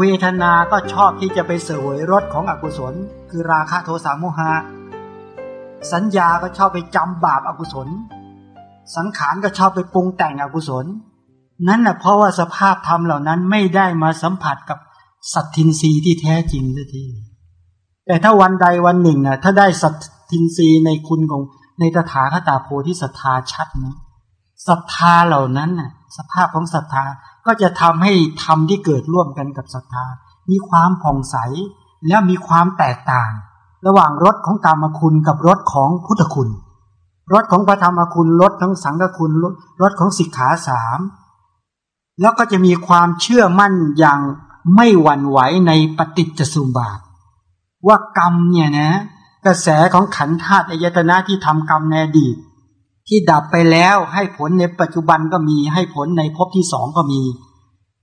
เวทนาก็ชอบที่จะไปเสวยรสของอกุศล คือราคะโทสะโมหะ สัญญาก็ชอบไปจำบาปอากุศล สังขารก็ชอบไปปรุงแต่งอกุศล นั่นแหละเพราะว่าสภาพธรรมเหล่านั้นไม่ได้มาสัมผัสกับสัตทินรีที่แท้จริงสักทีแต่ถ้าวันใดวันหนึ่งนะถ้าได้สัตทินรีในคุณของในตถาคตาโพธิศรัทธาชัดนะศรัทธาเหล่านั้นน่ะสภาพของศรัทธา ก็จะทำให้ธรรมที่เกิดร่วมกันกับศรัทธา มีความผ่องใสและมีความแตกต่าง ระหว่างรสของกรรมคุณกับรสของพุทธคุณรสของพระธรรมคุณรสทั้งสังฆคุณรสของสิกขาสามแล้วก็จะมีความเชื่อมั่นอย่างไม่หวั่นไหวในปฏิจจสุบาท ว่ากรรมเนี่ยนะ กระแสของขันธาตุอายตนะที่ทำกรรมในอดีต ที่ดับไปแล้วให้ผลในปัจจุบันก็มีให้ผลในภพที่สองก็มี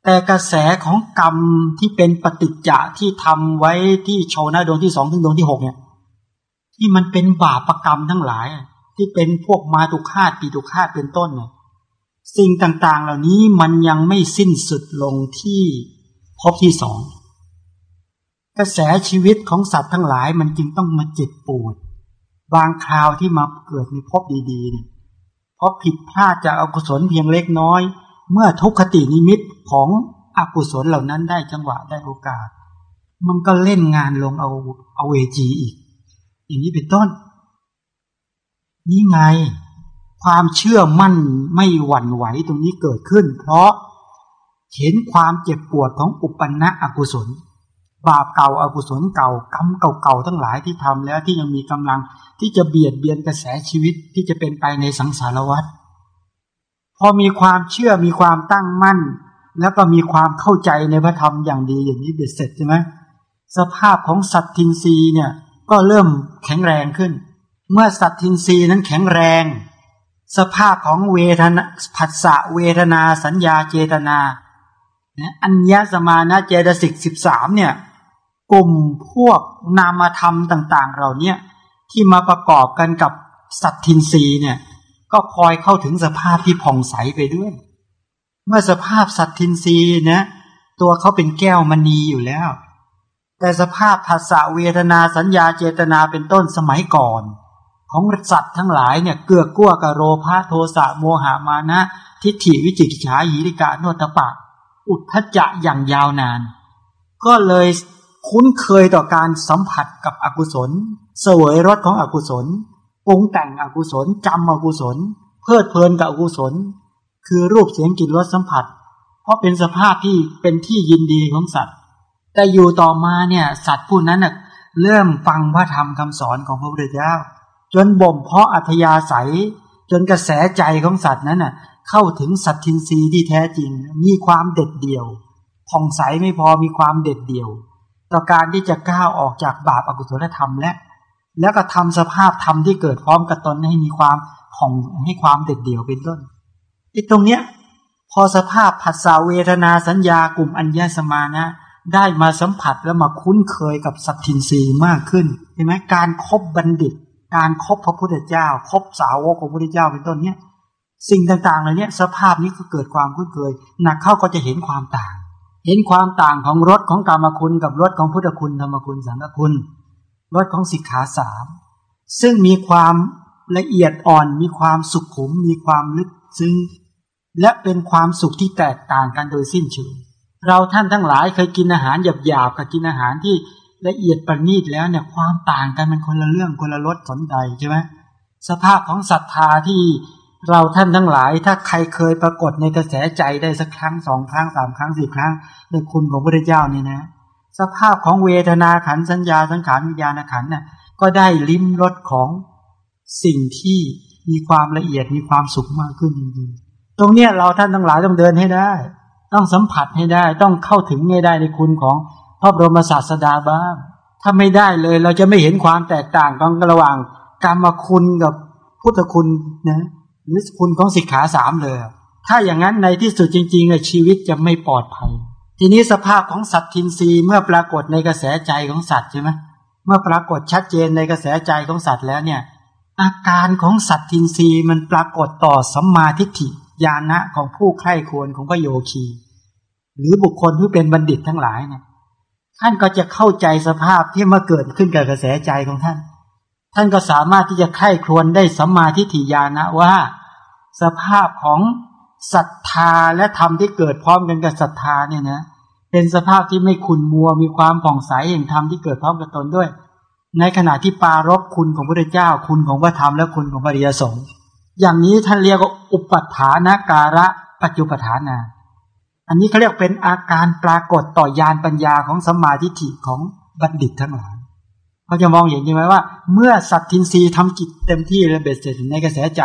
แต่กระแสของกรรมที่เป็นปฏิจจะที่ทำไว้ที่โชนะดวงที่สองถึงดวงที่หกเนี่ยที่มันเป็นบาปรกรรมทั้งหลาย ที่เป็นพวกมาตุคาตปีตุคาตเป็นต้นเนี่ยสิ่งต่างๆ เหล่านี้มันยังไม่สิ้นสุดลงที่ภพที่สองกระแสชีวิตของสัตว์ทั้งหลายมันจึงต้องมาเจ็บปวด บางคราวที่มาเกิดในภพดีๆเนี่ย เพราะผิดพลาดจากอากุศลเพียงเล็กน้อย เมื่อทุกขตินิมิตของอกุศลเหล่านั้นได้จังหวะได้โอกาส มันก็เล่นงานลงเอาเอาเวจีอีก อย่างนี้เป็นต้น นี่ไง ความเชื่อมั่นไม่หวั่นไหวตรงนี้เกิดขึ้น เพราะเห็นความเจ็บปวดของอุปนะอกุศล บาปเก่าอากุศลเก่ากรรมเก่าๆทั้งหลายที่ทำแล้วที่ยังมีกำลังที่จะเบียดเบียนกระแสชีวิตที่จะเป็นไปในสังสารวัฏพอมีความเชื่อมีความตั้งมั่น แล้วก็มีความเข้าใจในพระธรรมอย่างดีอย่างนี้เบ็ดเสร็จใช่ไหมสภาพของสัตทินรีเนี่ยก็เริ่มแข็งแรงขึ้น เมื่อสัตทินรีนั้นแข็งแรง สภาพของเวทนาผัสสะเวทนาสัญญาเจตนาอัญญสมานะเจตสิกสิบสามเนี่ย กลุ่มพวกนามธรรมต่างๆเรานี่ยที่มาประกอบกันกับสัตทินรีเนี่ย ก็คอยเข้าถึงสภาพที่ผ่องใสไปด้วย เมื่อสภาพสัตทินรีนะตัวเขาเป็นแก้วมณีอยู่แล้ว แต่สภาพภาษาเวทนาสัญญาเจตนาเป็นต้นสมัยก่อน ของสัตว์ทั้งหลายเนี่ยเกือกกลัวกับโรภาโทสะโมหามานะ ทิฏฐิวิจิกิจฉาหิริกาโนตปะ อุทธจะอย่างยาวนาน ก็เลย คุ้นเคยต่อการสัมผัสกับอกุศล เสวยรสของอกุศลปรุงแต่งอกุศลจำอกุศล เพลิดเพลินกับอกุศล คือรูปเสียงกลิ่นรสสัมผัส เพราะเป็นสภาพที่เป็นที่ยินดีของสัตว์ แต่อยู่ต่อมาเนี่ยสัตว์ผู้นั้นเริ่มฟังพระธรรมคำสอนของพระพุทธเจ้า จนบ่มเพาะอัธยาศัย จนกระแสใจของสัตว์นั้นเข้าถึงสัตทินรีที่แท้จริง มีความเด็ดเดี่ยวผ่องใสไม่พอมีความเด็ดเดี่ยว ต่อการที่จะก้าวออกจากบาปอากุศลธรรมและ แล้วก็ทำสภาพธรรมที่เกิดพร้อมกับตนให้มีความผ่องให้ความเด็ดเดี่ยวเป็นต้นไอ้ตรงเนี้ย พอสภาพผัสสะเวทนาสัญญากลุ่มอัญญสมานะ ได้มาสัมผัสแล้วมาคุ้นเคยกับสัตทินรีมากขึ้นเห็นไหมการครบบัณฑิต การครบพระพุทธเจ้าครบสาวกของพระพุทธเจ้าเป็นต้นเนี้ยสิ่งต่างๆเหล่านี้สภาพนี้ก็เกิดความคุ้นเคยหนักเข้าก็จะเห็นความต่าง เห็นความต่างของรสของกรรมคุณกับรสของพุทธคุณธรรมคุณสังฆคุณรสของสิกขาสามซึ่งมีความละเอียดอ่อน มีความสุขุม มีความลึกซึ้งและเป็นความสุขที่แตกต่างกันโดยสิ้นเชิงเราท่านทั้งหลายเคยกินอาหารหยาบๆกับกินอาหารที่ละเอียดประณีตแล้วเนี่ยความต่างกันมันคนละเรื่องคนละรสสนใดใช่ไหมสภาพของศรัทธาที่ เราท่านทั้งหลายถ้าใครเคยปรากฏในกระแสใจได้สักครั้งสองครั้งสามครั้งสี่ครั้งในคุณของพระเจ้านี่นะ สภาพของเวทนาขันสัญญาสังขารวิญญาณขันน่ะก็ได้ลิ้มรสของสิ่งที่มีความละเอียดมีความสุขมากขึ้นจริงๆตรงเนี้ยเราท่านทั้งหลายต้องเดินให้ได้ ต้องสัมผัสให้ได้ต้องเข้าถึงให้ได้ในคุณของพระบรมศาสดาบ้าง ถ้าไม่ได้เลยเราจะไม่เห็นความแตกต่างกันระหว่างกรรมคุณกับพุทธคุณนะ หรือคุณของสิกขาสามเลย ถ้าอย่างนั้นในที่สุดจริงๆชีวิตจะไม่ปลอดภัย ทีนี้สภาพของสัตว์ทินรีเมื่อปรากฏในกระแสใจของสัตว์ใช่ไหมเมื่อปรากฏชัดเจนในกระแสใจของสัตว์แล้วเนี่ย อาการของสัตว์ทินรีมันปรากฏต่อสัมมาทิฏฐิญาณะของผู้ใคร่ควรของพระโยคี หรือบุคคลที่เป็นบัณฑิตทั้งหลายเนี่ยท่านก็จะเข้าใจสภาพที่มาเกิดขึ้นกับกระแสใจของท่าน ท่านก็สามารถที่จะไข้ครวนได้สัมมาทิฏฐิญาณนะว่า สภาพของศรัทธาและธรรมที่เกิดพร้อมกันกับศรัทธาเนี่ยนะ เป็นสภาพที่ไม่ขุนมัวมีความผ่องใสแห่งธรรมที่เกิดพร้อมกับตนด้วย ในขณะที่ปารบคุณของพระเจ้าคุณของพระธรรมและคุณของพระริยสงฆ์อย่างนี้ท่านเรียกว่าอุปัฏฐานการะปัจจุปฐานา อันนี้เขาเรียกเป็นอาการปรากฏต่อยานปัญญาของสมาธิฐิของบัณฑิตทั้งหลาย เขาจะมองอย่างนี้ไหมว่า เมื่อสัตทินรีทำกิจเต็มที่และเบ็ดเสร็จในกระแสใจ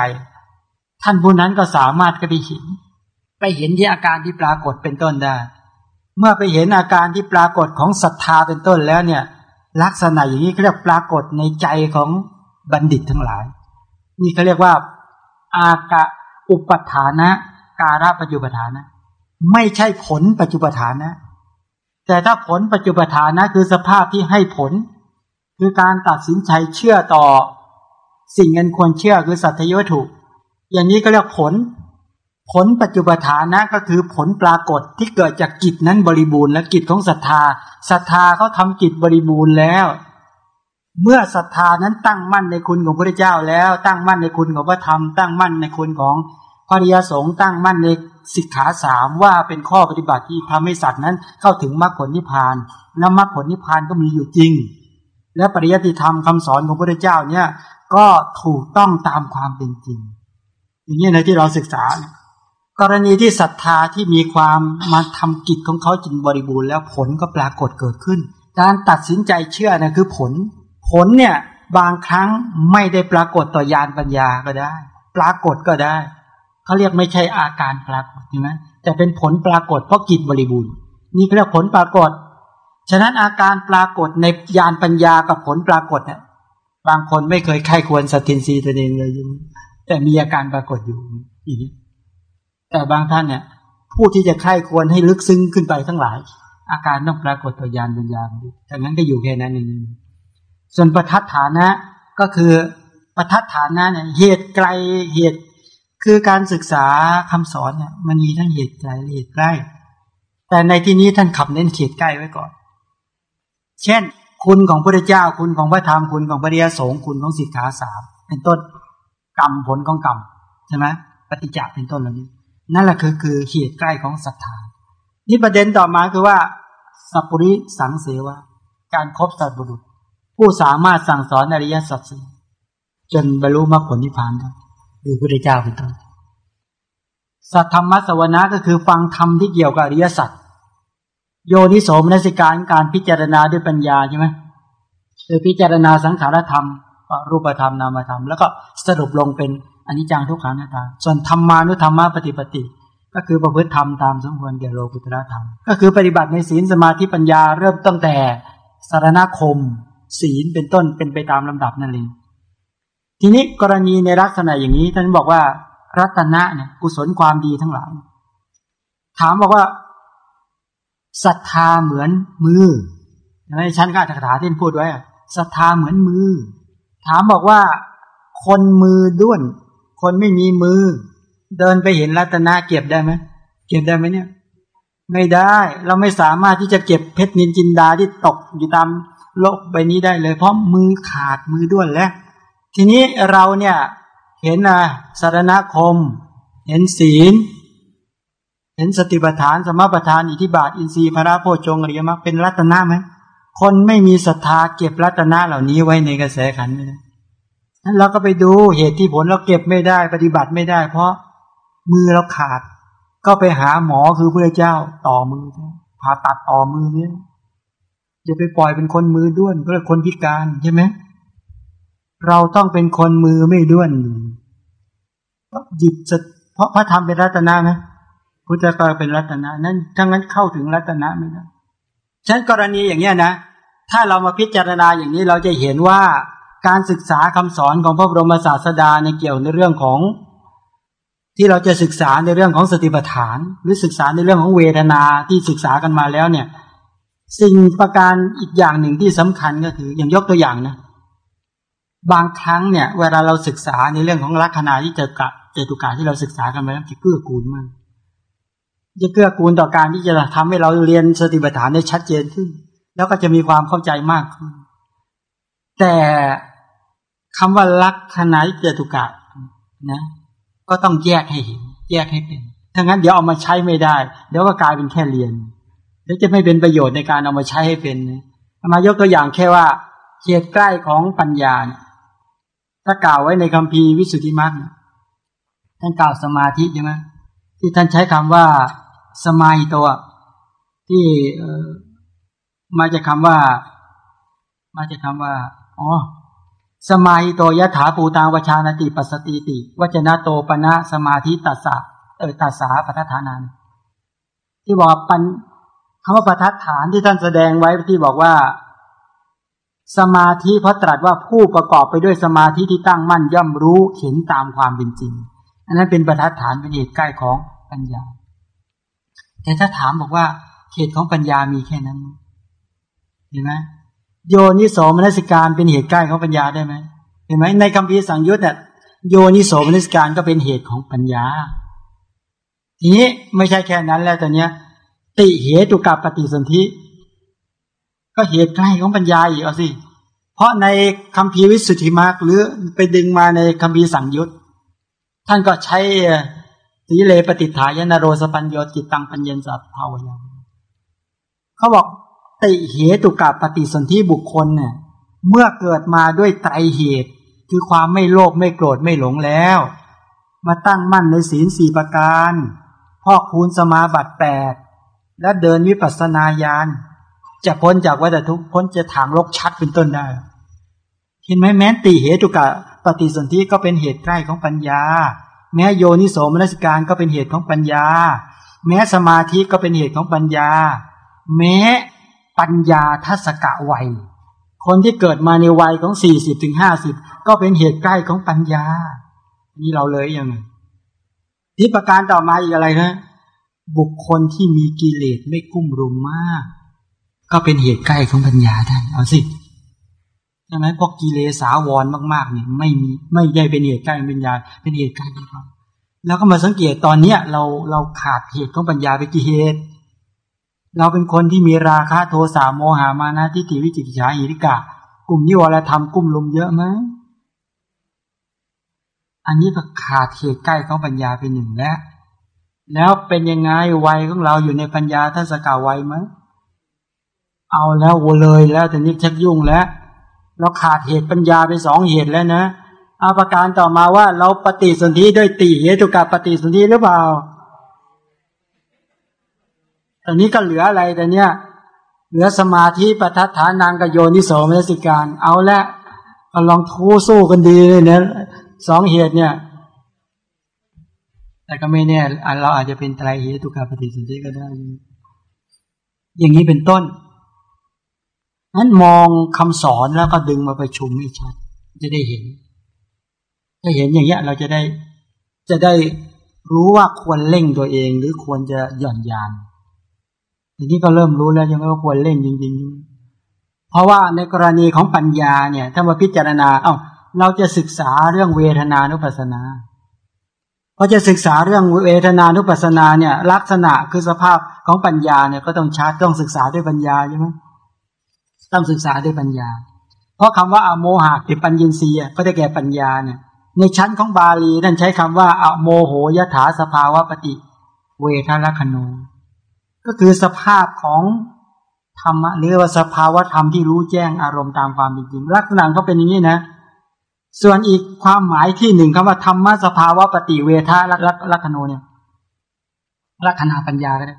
ท่านผู้นั้นก็สามารถก็ไปเห็น ไปเห็นที่อาการที่ปรากฏเป็นต้นได้ เมื่อไปเห็นอาการที่ปรากฏของศรัทธาเป็นต้นแล้วเนี่ย ลักษณะอย่างนี้เขาเรียกปรากฏในใจของบัณฑิตทั้งหลาย นี่เขาเรียกว่า อากะอุปทานะ การะปัจจุปทานะ ไม่ใช่ผลปัจจุปทานะ แต่ถ้าผลปัจจุปทานะคือสภาพที่ให้ผล คือการตัดสินใจเชื่อต่อ สิ่งเงินควรเชื่อคือสัตยวัตถุ อย่างนี้ก็เรียกผล ผลปัจจุปทานะก็คือผลปรากฏที่เกิดจากกิจนั้นบริบูรณ์และกิจของศรัทธาศรัทธาเขาทำกิจบริบูรณ์แล้ว เมื่อศรัทธานั้นตั้งมั่นในคุณของพระเจ้าแล้ว ตั้งมั่นในคุณของพระธรรม ตั้งมั่นในคุณของพริยสงฆ์ตั้งมั่นในสิกขาสามว่าเป็นข้อปฏิบัติที่ทำให้สัตว์นั้นเข้าถึงมรรคผลนิพพาน และมรรคผลนิพพานก็มีอยู่จริง และปริยัติธรรมคำสอนของพระเจ้าเนี่ย ก็ถูกต้องตามความเป็นจริง อย่างนี้ในที่เราศึกษา กรณีที่ศรัทธาที่มีความมาทำกิจของเขาจริงบริบูรณ์แล้วผลก็ปรากฏเกิดขึ้น การตัดสินใจเชื่อนะคือผล ผลเนี่ยบางครั้งไม่ได้ปรากฏต่อยานปัญญาก็ได้ ปรากฏก็ได้เขาเรียกไม่ใช่อาการปรากฏใช่ไหมแต่เป็นผลปรากฏเพราะกิจบริบูรณ์นี่เรียกผลปรากฏ ฉะนั้นอาการปรากฏในญาณปัญญากับผลปรากฏเนี่ยบางคนไม่เคยไข้ควรสตินซีตัวเองเลยอยู่แต่มีอาการปรากฏอยู่อย่างนี้แต่บางท่านเนี่ยผู้ที่จะไข้ควรให้ลึกซึ้งขึ้นไปทั้งหลาย อาการต้องปรากฏต่อยานปัญญาดังนั้นก็อยู่แค่นั้นเองส่วนประทัดฐานะก็คือประทัดฐานะเนี่ยเหตุไกลเหตุคือการศึกษาคำสอนเนี่ยมันมีทั้งเหตุไกลเหตุใกล้ แต่ในที่นี้ท่านขับเน้นเขตใกล้ไว้ก่อน เช่น คุณของพระเจ้าคุณของพระธรรมคุณของพระเดียสงคุณของสิกขาสามเป็นต้นกรรมผลของกรรมใช่ไหมปฏิจจ์เป็นต้นเหล่านี้ นั่นแหละคือคือเหตุใกล้ของศรัทธานี่ประเด็นต่อมาคือว่าสัพปริสังเสวะการครบสัตบุรุษ ผู้สามารถสั่งสอนอริยสัจจนบรรลุมรรคผลนิพพานได้คือพระเจ้าเป็นต้นสัทธรรมสวนาก็คือฟังธรรมที่เกี่ยวกับอริยสัจ โยนิโสมนสิการการพิจารณาด้วยปัญญาใช่ไหมคือพิจารณาสังขารธรรม รูปธรรมนามธรรม แล้วก็สรุปลงเป็นอนิจจังทุกขังนาตา ส่วนธรรมานุธรรมะปฏิปติ ก็คือประพฤติธรรมตามสมควรแก่โลกุตระธรรม ก็คือปฏิบัติในศีลสมาธิปัญญาเริ่มตั้งแต่สารณคม ศีลเป็นต้นเป็นไปตามลำดับนั่นเองทีนี้กรณีในลักษณะอย่างนี้ท่านบอกว่ารัตนะเนี่ยกุศลความดีทั้งหลาย ถามบอกว่า ศรัทธาเหมือนมือในชั้นก็อัตถกถาที่พูดไว้ศรัทธาเหมือนมือ ถามบอกว่า คนมือด้วน คนไม่มีมือ เดินไปเห็นรัตนะเก็บได้ไหมเก็บได้ไหมเนี่ย ไม่ได้ เราไม่สามารถที่จะเก็บเพชรนินจินดาที่ตกอยู่ตามโลกใบนี้ได้เลย เพราะมือขาดมือด้วนแล้ว ทีนี้เราเนี่ย เห็นนะสารณคม เห็นศีล ห็นสติปัฏฐานสมปัฏฐานอิทิบาท อินทรีย์พระโพชงอริยมรรคเป็นรัตนะไหมคนไม่มีศรัทธาเก็บรัตนะเหล่านี้ไว้ในกระแสขันไม่ได้นั้นเราก็ไปดูเหตุที่ผลเราเก็บไม่ได้ปฏิบัติไม่ได้ เพราะมือเราขาด ก็ไปหาหมอคือพระเจ้าต่อมือผ่าตัดต่อมือเนี่ยจะไปปล่อยเป็นคนมือด้วนก็เลยคนพิการใช่ไหมเราต้องเป็นคนมือไม่ด้วนหยิบเพราะพระธรรมเป็นรัตนะไหม พุทธกาเป็นรัตนะนั้นทั้งนั้นเข้าถึงรัตนะไม่ได้ฉะนั้นกรณีอย่างเนี้ยนะ ถ้าเรามาพิจารณาอย่างนี้เราจะเห็นว่าการศึกษาคำสอนของพระบรมศาสดาในเกี่ยวในเรื่องของ ที่เราจะศึกษาในเรื่องของสติปัฏฐาน หรือศึกษาในเรื่องของเวทนาที่ศึกษากันมาแล้วเนี่ย สิ่งประการอีกอย่างหนึ่งที่สำคัญก็คืออย่างยกตัวอย่างนะบางครั้งเนี่ย เวลาเราศึกษาในเรื่องของลักษณะที่เจอกะเจตุกาที่เราศึกษากันไปแล้วจะเกื้อกูลมาก จะเกื้อกูลต่อการที่จะทำให้เราเรียนสติปัฏฐานได้ชัดเจนขึ้น แล้วก็จะมีความเข้าใจมากขึ้นแต่คำว่าลักษณะเจตุกะนะ ก็ต้องแยกให้เห็น แยกให้เป็นถ้างั้นเดี๋ยวเอามาใช้ไม่ได้ เดี๋ยวก็กลายเป็นแค่เรียนเดี๋ยวจะไม่เป็นประโยชน์ในการเอามาใช้ให้เป็นมายกตัวอย่างแค่ว่าเขตใกล้ของปัญญาถ้ากล่าวไว้ในคำพีวิสุทธิมรรคท่านกล่าวสมาธิใช่ไหมที่ท่านใช้คำว่า สมาหิตัวที่มาจากคาว่า มาจากคาว่าอ๋อสมาหิโตยะถาปูตางวชานติปัสติติวจนะโตปนะสมาธิตัสสะเออตัสสาปัฏฐานันที่บอกปันคำว่าปัฏฐานที่ท่านแสดงไว้ที่บอกว่า สมาธิเพราะตรัสว่าผู้ประกอบไปด้วยสมาธิที่ตั้งมั่นย่อมรู้เห็นตามความเป็นจริง อันนั้นเป็นปัฏฐานเป็นเหตุใกล้ของปัญญา แต่ถ้าถามบอกว่า เขตของปัญญามีแค่นั้นเห็นไหมโยนิโสมนสิการเป็นเหตุใกล้ของปัญญาได้ไหมเห็นไหมในคำพีสังยุตเนี่ยโยนิโสมนสิการก็เป็นเหตุของปัญญา ทีนี้ไม่ใช่แค่นั้นแล้วตอนเนี้ย ติเหตุกับปฏิสนธิก็เหตุใกล้ของปัญญาอีกเอาสิเพราะในคำพีวิสุทธิมารหรือไปดึงมาในคำพีสังยุตท่านก็ใช้ สีเลปฏิฐายนโรสปัญโยจิตตังปัญญสัพภาวยังเขาบอกติเหตุกับปฏิสนธิบุคคลเนี่ยเมื่อเกิดมาด้วยไตรเหตุ คือความไม่โลภไม่โกรธไม่หลงแล้ว มาตั้งมั่นในศีลสี่ประการพอกพูนสมาบัติแปดและเดินวิปัสสนาญาณจะพ้นจากวัฏทุกพ้นจะถางลกชัดเป็นต้นได้ เห็นไหมแม้ติเหตุกับปฏิสนธิก็เป็นเหตุใกล้ของปัญญา แม้โยนิโสมนสิการก็เป็นเหตุของปัญญา แม้สมาธิก็เป็นเหตุของปัญญา แม้ปัญญาทัศกะวัย คนที่เกิดมาในวัยของสี่สิบถึงห้าสิบก็เป็นเหตุใกล้ของปัญญา นี่เราเลยยังไงที่ประการต่อมาอีกอะไรนะ บุคคลที่มีกิเลสไม่กุ้มรุมมาก ก็เป็นเหตุใกล้ของปัญญาท่านเอาสิ ช่ไหมพวกกิเลสาวรมากๆเนี่ยไม่มีไม่ใช่เป็นเหตุใกล้ปัญญาเป็นเหตุใกล้ของเราแล้วก็มาสังเกตตอนเนี้ยเราเราขาดเหตุของปัญญาไปกี่เหตุ เราเป็นคนที่มีราคะโทสะโมหามานะทิฏฐิวิจิกิจฉาอิริกะ กลุ่มนิวรธรรมกลุ่มลมเยอะไหมอันนี้ก็ขาดเหตุใกล้ของปัญญาเป็นหนึ่งแล้ว แล้วเป็นยังไงวัยของเราอยู่ในปัญญาท่านสกาวัยไหมเอาแล้วโวเลยแล้วแต่นี้ชักยุ่งแล้ว เราขาดเหตุปัญญาไปสองเหตุแล้วนะอาประการต่อมาว่าเราปฏิสนธิด้วยติเหตุกับปฏิสนธิหรือเปล่าตอนนี้ก็เหลืออะไรแต่เนี้ยเหลือสมาธิปัฏฐานางกโยนิโสมนสิการ เอาละก็ลองทูสู้กันดีเลยเนี่ยสองเหตุเนี่ย แต่ก็ไม่แน่เราอาจจะเป็นไตรเหตุกับปฏิสนธิก็ได้ อย่างนี้เป็นต้น นั้นมองคำสอนแล้วก็ดึงมาประชุมให้ชัด จะได้เห็น ถ้าเห็นอย่างเงี้ยเราจะได้จะได้รู้ว่าควรเร่งตัวเองหรือควรจะหย่อนยานทีนี้ก็เริ่มรู้แล้วใช่ไหมว่าควรเร่งจริง ๆ เพราะว่าในกรณีของปัญญาเนี่ย ถ้ามาพิจารณา เอา้าเราจะศึกษาเรื่องเวทนานุปัสสนาพอจะศึกษาเรื่องเวทนานุปัสสนาเนี่ย ลักษณะคือสภาพของปัญญาเนี่ยก็ต้องชัดต้องศึกษาด้วยปัญญาใช่ไหม ต้องศึกษาด้วยปัญญา เพราะคำว่าอโมหะติปัญญินรีก็ได้แก่ปัญญาเนี่ย ในชั้นของบาลีท่านใช้คำว่าอโมโหยถาสภาวะปฏิเวทลคโนก็คือสภาพของธรรมะหรือว่าสภาวะธรรมที่รู้แจ้งอารมณ์ตามความเป็นจริง ลักษณะก็เป็นอย่างนี้นะ ส่วนอีกความหมายที่หนึ่งคำว่าธรรมะสภาวะปฏิเวทลักขโนเนี่ยลักษณะปัญญาก็ได้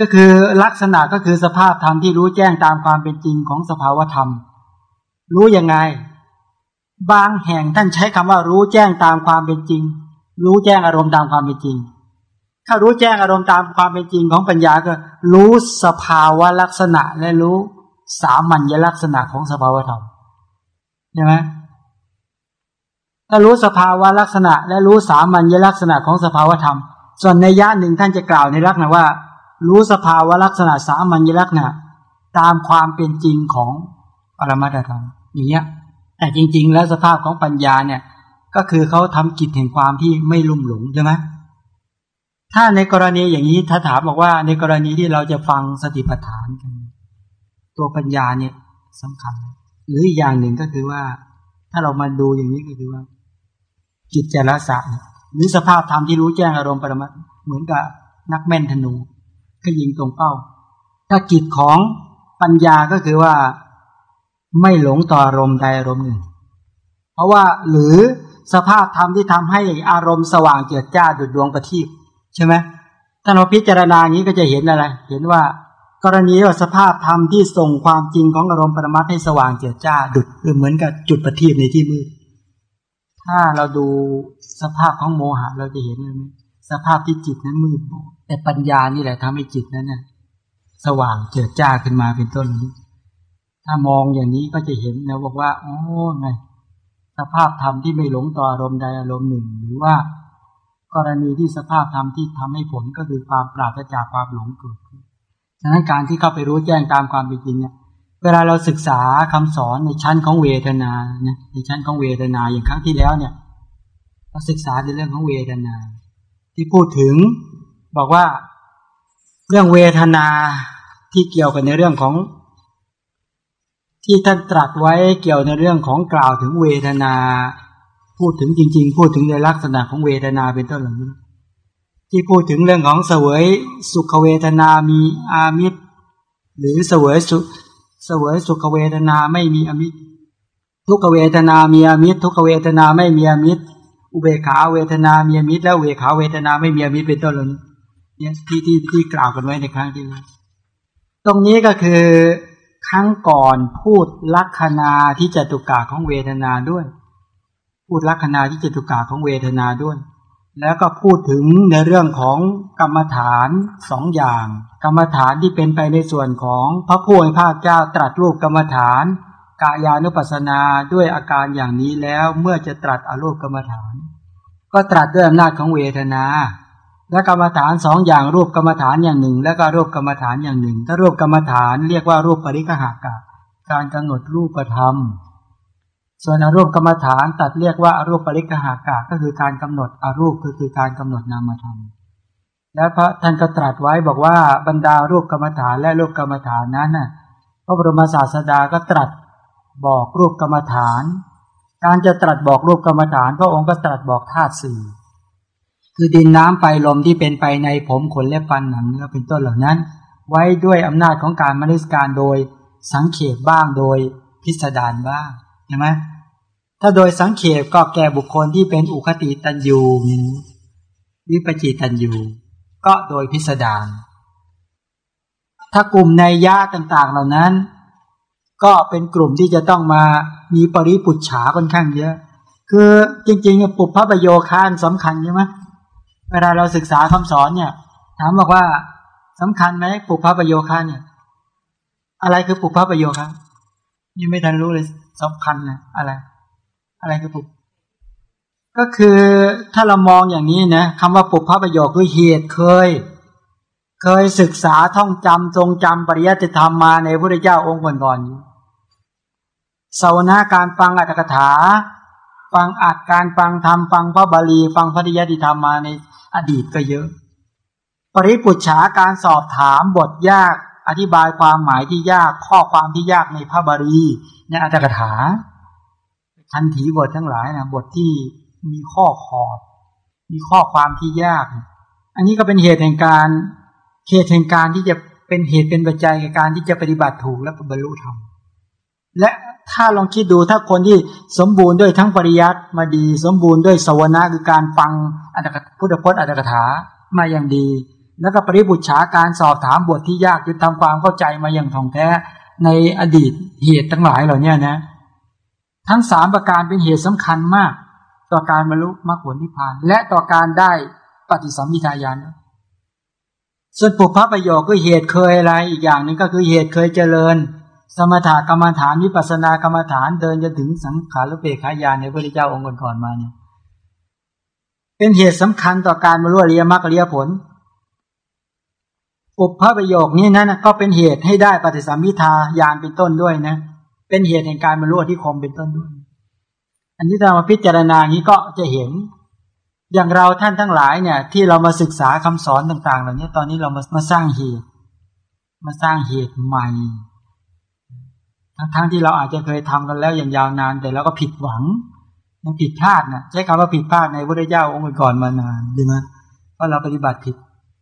ก็คือลักษณะก็คือสภาพธรรมที่รู้แจ้งตามความเป็นจริงของสภาวธรรม รู้ยังไง บางแห่งท่านใช้คำว่ารู้แจ้งตามความเป็นจริง รู้แจ้งอารมณ์ตามความเป็นจริง ถ้ารู้แจ้งอารมณ์ตามความเป็นจริงของปัญญาก็ รู้สภาวะลักษณะและรู้สามัญลักษณะของสภาวธรรมใช่ไหมถ้ารู้สภาวะลักษณะ และรู้สามัญลักษณะของสภาวธรรม ส่วนในย่าหนึ่งท่านจะกล่าวในลักษณะว่า รู้สภาวะลักษณะสามัญลักษณะ ตามความเป็นจริงของปรมัตธรรมอย่างเงี้ย แต่จริง ๆ แล้วสภาพของปัญญาเนี่ย ก็คือเขาทำกิจแห่งความที่ไม่ลุ่มหลงใช่ไหมถ้าในกรณีอย่างนี้ถ้าถามบอกว่าในกรณีที่เราจะฟังสติปัฏฐานกัน ตัวปัญญาเนี่ยสำคัญ หรืออีกอย่างหนึ่งก็คือว่า ถ้าเรามาดูอย่างนี้ก็คือว่าจิตจรสะหรือสภาพธรรมที่รู้แจ้งอารมณ์ปรมัตเหมือนกับนักแม่นธนู ก็ยิงตรงเป้า ถ้ากิจของปัญญาก็คือว่า ไม่หลงต่ออารมณ์ใดอารมณ์หนึ่ง เพราะว่าหรือสภาพธรรมที่ทำให้อารมณ์สว่างเจิดจ้าดุดดวงประทีปใช่ไหมถ้าเราพิจารณาอย่างนี้ก็จะเห็นอะไร เห็นว่ากรณีว่าสภาพธรรมที่ส่งความจริงของอารมณ์ปรมัตให้สว่างเจิดจ้าดุดเหมือนกับจุดประทีปในที่มืดถ้าเราดูสภาพของโมหะเราจะเห็นเลยไหม สภาพที่จิตนั้นมืดแต่ปัญญานี่แหละทำให้จิตนั้นน่ะสว่างเจิดจ้าขึ้นมาเป็นต้นนี้ ถ้ามองอย่างนี้ก็จะเห็นนะบอกว่าโอ้ไงสภาพธรรมที่ไม่หลงต่ออารมณ์ใดอารมณ์หนึ่ง หรือว่า กรณีที่สภาพธรรมที่ทำให้ผลก็คือความปราศจากความหลงเกิดขึ้นฉะนั้นการที่เข้าไปรู้แจ้งตามความเป็นจริงเนี่ย เวลาเราศึกษาคำสอนในชั้นของเวทนาในชั้นของเวทนาอย่างครั้งที่แล้วเนี่ยเราศึกษาในเรื่องของเวทนา ที่พูดถึงบอกว่าเรื่องเวทนาที่เกี่ยวกันในเรื่องของ ที่ท่านตรัสไว้เกี่ยวในเรื่องของกล่าวถึงเวทนา พูดถึงจริง ๆ พูดถึงในลักษณะของเวทนาเป็นต้นเหล่านี้ที่พูดถึงเรื่องของเสวยสุขเวทนามีอามิตร หรือเสวยสุเสวยสุขเวทนาไม่มีอามิตรทุกเวทนามีอามิตรทุกเวทนาไม่มีอามิตร อุเบขาเวทนามีมิตรแล้วเวขาเวทนาไม่มีมิตรเป็นต้นเล่านี้เนี่ยที่ที่ที่กล่าวกันไว้ในครั้งที่แล้วตรงนี้ก็คือครั้งก่อนพูดลักษณาที่จตุกะของเวทนาด้วย พูดลักษณาที่จตุกะของเวทนาด้วย แล้วก็พูดถึงในเรื่องของกรรมฐานสองอย่าง กรรมฐานที่เป็นไปในส่วนของพระผู้ให้ภาคเจ้าตรัสรูปกรรมฐาน กายานุปัสสนาด้วยอาการอย่างนี้แล้วเมื่อจะตรัสอรูปกรรมฐาน ก็ตรัสด้วยอำนาจของเวทนา และกรรมฐานสองอย่างรูปกรรมฐานอย่างหนึ่ง แล้วก็รูปกรรมฐานอย่างหนึ่ง ถ้ารูปกรรมฐานเรียกว่ารูปปริกหากะการกำหนดรูปธรรม ส่วนอรูปกรรมฐานตัดเรียกว่าอรูปปริกหากะก็คือการกำหนดอรูปคือคือการกำหนดนามธรรมและพระท่านก็ตรัสไว้บอกว่าบรรดารูปกรรมฐานและรูปกรรมฐานนั้นน่ะพระบรมศาสดาก็ตรัส บอกรูปกรรมฐาน การจะตรัสบอกรูปกรรมฐานพระองค์ก็ตรัสบอกธาตุสี่คือดินน้ำไฟลมที่เป็นไปในผมขนและฟันหนังเนื้อเป็นต้นเหล่านั้น ไว้ด้วยอำนาจของการมนุษยการโดยสังเขปบ้างโดยพิสดารบ้างใช่ไหมถ้าโดยสังเขปก็แก่บุคคลที่เป็นอุคติตันยูวิปจิตันยูก็โดยพิสดารถ้ากลุ่มในยะต่างๆเหล่านั้น ก็เป็นกลุ่มที่จะต้องมามีปริปุจฉาค่อนข้างเยอะ คือจริงๆปุพพประโยคานสำคัญใช่ไหมเวลาเราศึกษาคำสอนเนี่ย ถามบอกว่าสำคัญไหมปุพพประโยคะเนี่ย อะไรคือปุพพประโยคะยังไม่ทันรู้เลยสำคัญนะอะไร อะไรคือปุพก็คือถ้าเรามองอย่างนี้นะคำว่าปุพพประโยคคือเหตุเคย เคยศึกษาท่องจำทรงจำปริยัติธรรมมาในพระพุทธเจ้าองค์ก่อนๆสาวนาการฟังอัตถกถา ฟังอัดการฟังธรรมฟังพระบาลี ฟังพระดิยติธรรมมาในอดีตก็เยอะ ปริปุจฉาการสอบถามบทยากอธิบายความหมายที่ยากข้อความที่ยากในพระบาลีในอัตถกถาทันถีบททั้งหลายนะบทที่มีข้อขอบมีข้อความที่ยาก อันนี้ก็เป็นเหตุแห่งการ เหตุแห่งการที่จะเป็นเหตุเป็นปัจจัยในการที่จะปฏิบัติถูกและบรรลุธรรมและถ้าลองคิดดูถ้าคนที่สมบูรณ์ด้วยทั้งปริยัติมาดี สมบูรณ์ด้วยสวนาคือการฟังอัตถพุทธพจน์อัตถกถามาอย่างดี แล้วก็ปริบุตรฉาการสอบถามบทที่ยากจนทำความเข้าใจมาอย่างท่องแท้ในอดีตเหตุทั้งหลายเหล่านี้นะ ทั้งสามประการเป็นเหตุสำคัญมาก ต่อการบรรลุมรรคผลนิพพาน และต่อการได้ปฏิสัมพิทายาน ส่วนปุพพประโยคก็เหตุเคยอะไรอีกอย่างหนึ่งก็คือเหตุเคยเจริญ สมถกรรมฐานวิปัสนากรรมฐานเดินจนถึงสังขารเปขายานในพระเจ้าองค์ก่อนมาเนี่ยเป็นเหตุสำคัญต่อการบรรลุอริยมรรคอริยผลอุปพประโยคนี้นั้นก็เป็นเหตุให้ได้ปฏิสัมพิทายานเป็นต้นด้วยนะ เป็นเหตุแห่งการบรรลุที่คมเป็นต้นด้วย อันนี้ถ้ามาพิจารณานี้ก็จะเห็น อย่างเราท่านทั้งหลายเนี่ย ที่เรามาศึกษาคำสอนต่าง ๆ เหล่านี้ตอนนี้เรามามาสร้างเหตุ มาสร้างเหตุใหม่ ทั้งๆที่เราอาจจะเคยทำกันแล้วอย่างยาวนาน แต่เราก็ผิดหวังมันผิดพลาดนะใช้คำว่าผิดพลาดในพระเจ้าองค์ก่อนมานานดีไหมเพราะเราปฏิบัติผิด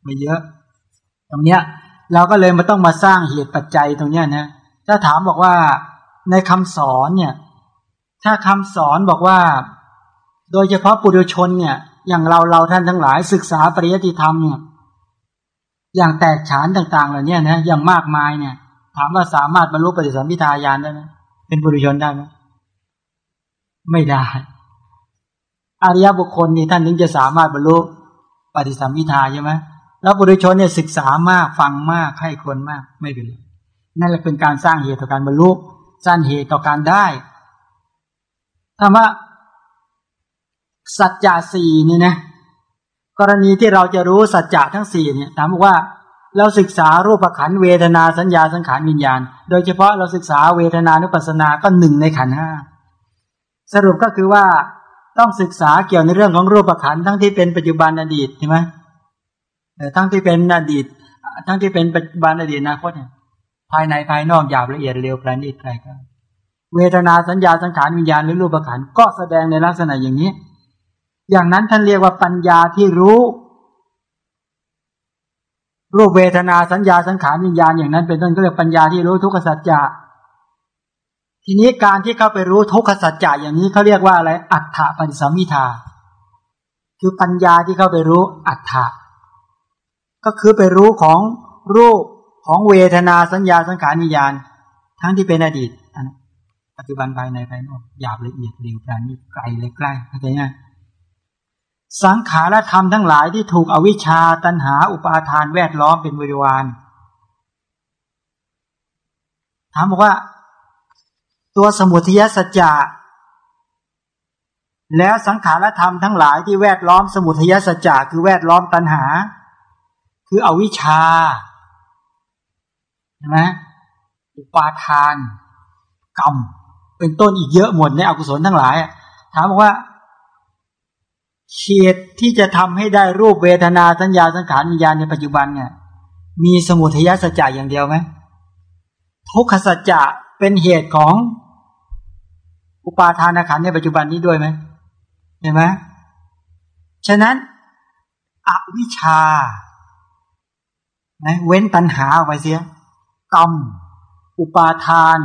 มาเยอะ ตรงเนี้ย เราก็เลยมาต้องมาสร้างเหตุปัจจัยตรงเนี้ยนะถ้าถามบอกว่าในคำสอนเนี่ย ถ้าคำสอนบอกว่า โดยเฉพาะปุถุชนเนี่ย อย่างเราเราท่านทั้งหลายศึกษาปริยัติธรรมเนี่ย อย่างแตกฉานต่าง ๆ เหล่านี้นะอย่างมากมายเนี่ย ถามว่าสามารถบรรลุปฏิสัมพิทายานได้ไหมเป็นปุถุชนได้ไหมไม่ได้ อริยบุคคลนี่ท่านถึงจะสามารถบรรลุปฏิสัมพิทาใช่ไหมแล้วบุรุชนเนี่ยศึกษามากฟังมากให้คนมากไม่เป็นไรนั่นแหละเป็นการสร้างเหตุต่อการบรรลุสร้างเหตุต่อการได้ถามว่า สัจจะสี่นี่นะกรณีที่เราจะรู้สัจจะทั้งสี่เนี่ยถามว่าเราศึกษารูปขันเวทนาสัญญาสังขารวิญญาณ โดยเฉพาะเราศึกษาเวทนานุปัสสนาก็หนึ่งในขันห้าสรุปก็คือว่าต้องศึกษาเกี่ยวในเรื่องของรูปขันทั้งที่เป็นปัจจุบันอดีตใช่ไหมทั้งที่เป็นอดีต ทั้งที่เป็นปัจจุบันอดีตอนาคตเนี่ยภายในภายนอกหยาบละเอียดเร็วประณีตไกลก็เวทนาสัญญาสังขารวิญญาณหรือรูปขันก็แสดงในลักษณะอย่างนี้ อย่างนั้นท่านเรียกว่าปัญญาที่รู้ รูปเวทนาสัญญาสังขารวิญญาณอย่างนั้น เป็นต้นก็เรียกปัญญาที่รู้ทุกขสัจจะทีนี้การที่เข้าไปรู้ทุกขสัจจะอย่างนี้เขาเรียกว่าอะไร อัฏฐปัญสมิทา คือปัญญาที่เข้าไปรู้อัฏฐะก็คือไปรู้ของรูปของเวทนาสัญญาสังขารนิยานทั้งที่เป็นอดีตปัจจุบันภายในภายนอกหยาบละเอียดเร็วปราณีไกลเลยใกล้เข้าใจไหม สังขารธรรมทั้งหลายที่ถูกอวิชชาตันหาอุปาทานแวดล้อมเป็นบริวารถามบอกว่า ตัวสมุทัยสัจจะแล้วสังขารธรรมทั้งหลายที่แวดล้อมสมุทัยสัจจะคือแวดล้อมตัณหา คืออวิชชาใช่ไหมอุปาทาน กรรม เป็นต้นอีกเยอะหมดในอกุศลทั้งหลาย ถามว่า เขตที่จะทำให้ได้รูปเวทนาสัญญาสังขารวิญญาณในปัจจุบันเนี่ย มีสมุทัยสัจจะอย่างเดียวไหมทุกขสัจจะเป็นเหตุของอุปาทานขันในปัจจุบันนี้ด้วยไหมเห็นไหมฉะนั้นอวิชชานะเว้นตัณหาออกไปเสียกรรมอุปาทาน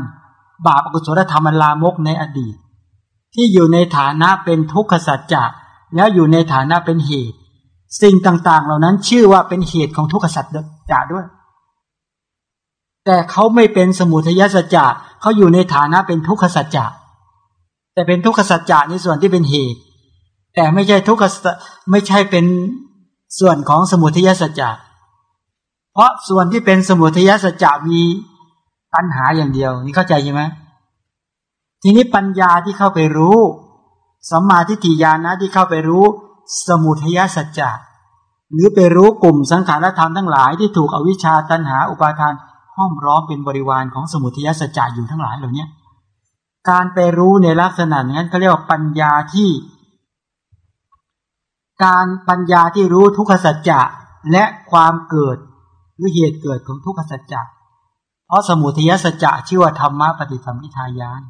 บาปอกุศลธรรมลามกในอดีต ที่อยู่ในฐานะเป็นทุกขสัจจะ แล้วอยู่ในฐานะเป็นเหตุ สิ่งต่าง ๆ เหล่านั้นชื่อว่าเป็นเหตุของทุกขสัจจะด้วย แต่เขาไม่เป็นสมุทัยสัจจะเขาอยู่ในฐานะเป็นทุกขสัจจะแต่เป็นทุกขสัจจะในส่วนที่เป็นเหตุ แต่ไม่ใช่ทุกขไม่ใช่เป็นส่วนของสมุทัยสัจจะเพราะส่วนที่เป็นสมุทัยสัจจะมีปัญหาอย่างเดียว นี่เข้าใจใช่ไหมทีนี้ปัญญาที่เข้าไปรู้ สัมมาทิฏฐิญาณนะที่เข้าไปรู้สมุทัยสัจจะหรือไปรู้กลุ่มสังขารธรรมทั้งหลายที่ถูกอวิชชาตันหาอุปาทานห้อมร้อมเป็นบริวารของสมุทัยสัจจะอยู่ทั้งหลายเหล่านี้การไปรู้ในลักษณะนั้นเขาเรียกว่าปัญญาที่ การปัญญาที่รู้ทุกขสัจจะและความเกิดหรือเหตุเกิดของทุกขสัจจะเพราะสมุทัยสัจจะชื่อว่าธรรมะปฏิสัมพิทายาน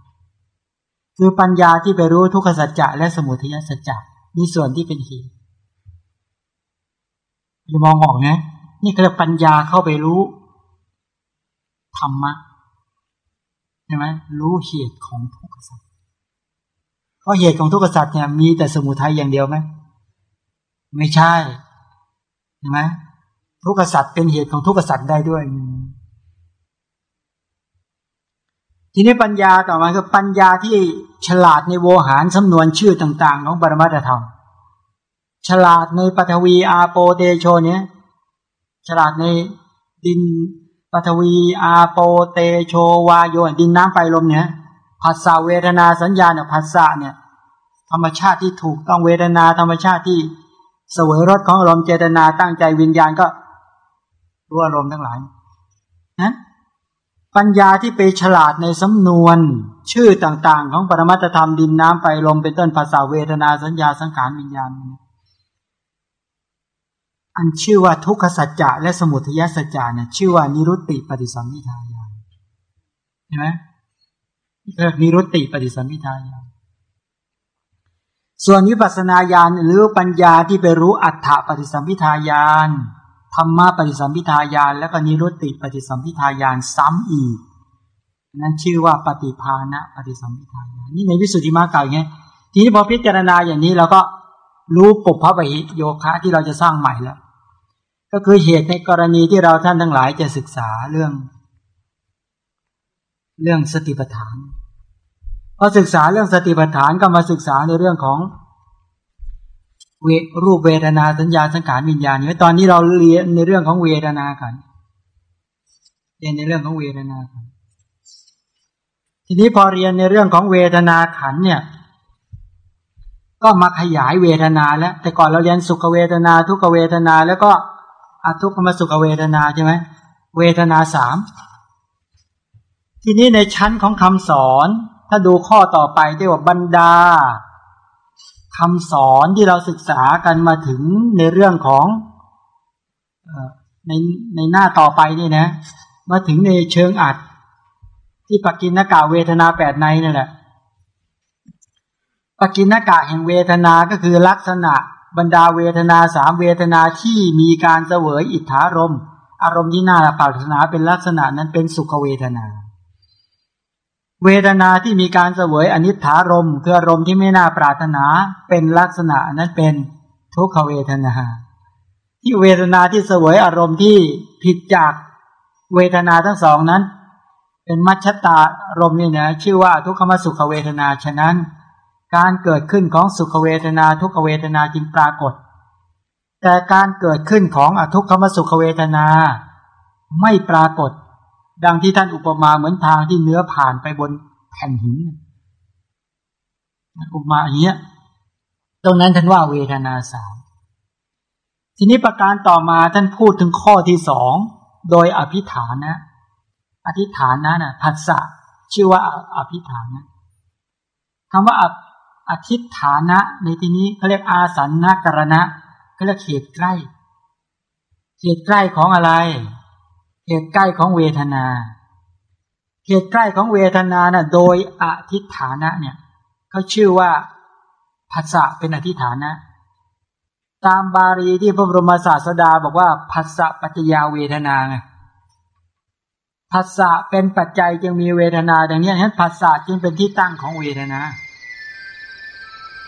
คือปัญญาที่ไปรู้ทุกขสัจจะและสมุทัยสัจจะมีส่วนที่เป็นเหตุอย่ามองออกนะ นี่คือปัญญาเข้าไปรู้ธรรมะใช่ไหมรู้เหตุของทุกข์สัตว์เพราะเหตุของทุกข์สัตว์เนี่ยมีแต่สมุทัยอย่างเดียวไหมไม่ใช่ใช่ไหมทุกข์สัตว์เป็นเหตุของทุกข์สัตว์ได้ด้วย ทีนี้ปัญญาต่อมาคือปัญญาที่ฉลาดในโวหารสำนวนชื่อต่างๆ ของปรมัตธรรม ฉลาดในปฐวีอาโปเตโชเนี้ยฉลาดในดินปฐวีอาโปเตโชวาโยดินน้ำไฟลมเนี่ยผัสสะเวทนาสัญญาเนี่ยผัสสะเนี่ย ธรรมชาติที่ถูกต้องเวทนาธรรมชาติที่เสวยรสของอารมณ์เจตนาตั้งใจวิญญาณก็รู้อารมณ์ทั้งหลายนะ ปัญญาที่ไปฉลาดในสำนวน ชื่อต่างๆ ของปรมัตธรรมดินน้ำไฟลมเป็นต้นภาษาเวทนาสัญญาสังขารวิญญาณ อันชื่อว่าทุกขสัจจะและสมุทัยสัจจะเนี่ยชื่อว่านิรุตติปฏิสัมพิทายานเห็นไหมนิรุตติปฏิสัมพิทายานส่วนวิปัสสนาญาณหรือปัญญาที่ไปรู้อัฏฐปฏิสัมพิทายาน ธรรมะปฏิสัมพิทายานแล้วก็นิรุตติปฏิสัมพิทายานซ้ำอีกนั้นชื่อว่าปฏิภาณะปฏิสัมพิทายานนี่ในวิสุทธิมรรคเก่าอย่างนี้ทีนี้พอพิจารณาอย่างนี้เราก็รู้ปุพพะปหิโยคะที่เราจะสร้างใหม่แล้วก็คือเหตุในกรณีที่เราท่านทั้งหลายจะศึกษาเรื่อง เรื่องสติปัฏฐานพอศึกษาเรื่องสติปัฏฐานก็มาศึกษาในเรื่องของ เวรูปเวทนาสัญญาสังขารวิญญาณนี่ตอนนี้เราเรียนในเรื่องของเวทนากันเรียนในเรื่องของเวทนากันทีนี้พอเรียนในเรื่องของเวทนาขันเนี่ยก็มาขยายเวทนาแล้ว แต่ก่อนเราเรียนสุขเวทนา ทุกเวทนา แล้วก็อทุกขมสุขเวทนาใช่ไหมเวทนาสามทีนี้ในชั้นของคำสอน ถ้าดูข้อต่อไปที่ว่าบรรดา คำสอนที่เราศึกษากันมาถึงในเรื่องของในในหน้าต่อไปนี่นะ มาถึงในเชิงอัด ที่ปกินนากาเวทนาแปดในนั่แหละปกินนากาแห่งเวทนาก็คือลักษณะบรรดาเวทนาสามเวทนาที่มีการเสวยอิทธารม อารมณ์ที่น่าปรารถนาเป็นลักษณะนั้นเป็นสุขเวทนา เวทนาที่มีการเสวยอนิถารมคืออารมณ์ที่ไม่น่าปรารถนาเป็นลักษณะนั้นเป็นทุกขเวทนา ที่เวทนาที่เสวยอารมณ์ที่ผิดจากเวทนาทั้งสองนั้น เป็นมัชชตารมณ์นี่นะชื่อว่าทุกขมสุขเวทนาฉะนั้น การเกิดขึ้นของสุขเวทนาทุกขเวทนาจึงปรากฏ แต่การเกิดขึ้นของอทุกขมสุขเวทนา ไม่ปรากฏ ดังที่ท่านอุปมาเหมือนทางที่เนื้อผ่านไปบนแผ่นหินอุปมาอย่างเงี้ย ตรงนั้นท่านว่าเวทนาสามทีนี้ประการต่อมาท่านพูดถึงข้อที่สองโดยอภิฐานนะ อธิฐานนะนะผัสสะชื่อว่าอภิฐานนะคำว่าอธิฐานะ ในที่นี้เขาเรียกอาสันนกรณะเขาเรียกเขตใกล้ เขตใกล้ของอะไร เหตุใกล้ของเวทนา เหตุใกล้ของเวทนานะ่ะโดยอธิฐานะเนี่ยเขาชื่อว่าภาษะเป็นอธิฐานะ ตามบาลีที่พระบรมศาสดาบอกว่าภาษะปัจจยาเวทนาไงภาษะเป็นปัจจัยจึงมีเวทนา ดังนี้ฉะนั้นภาษะจึงเป็นที่ตั้งของเวทนา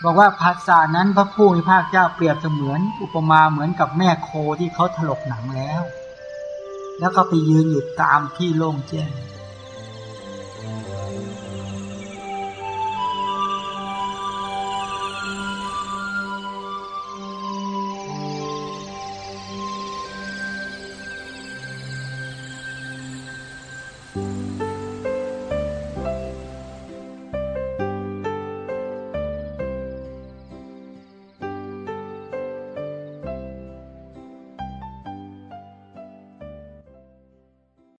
บอกว่าภาษานั้นพระผู้มีภาคเจ้าเปรียบเสมือน อุปมาเหมือนกับแม่โคที่เขาถลกหนังแล้ว แล้วก็ไปยืนอยู่ตามที่โล่งแจ้ง